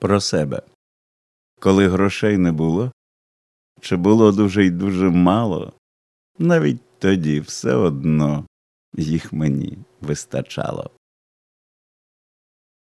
про себе. Коли грошей не було, чи було дуже й дуже мало, навіть тоді все одно їх мені вистачало.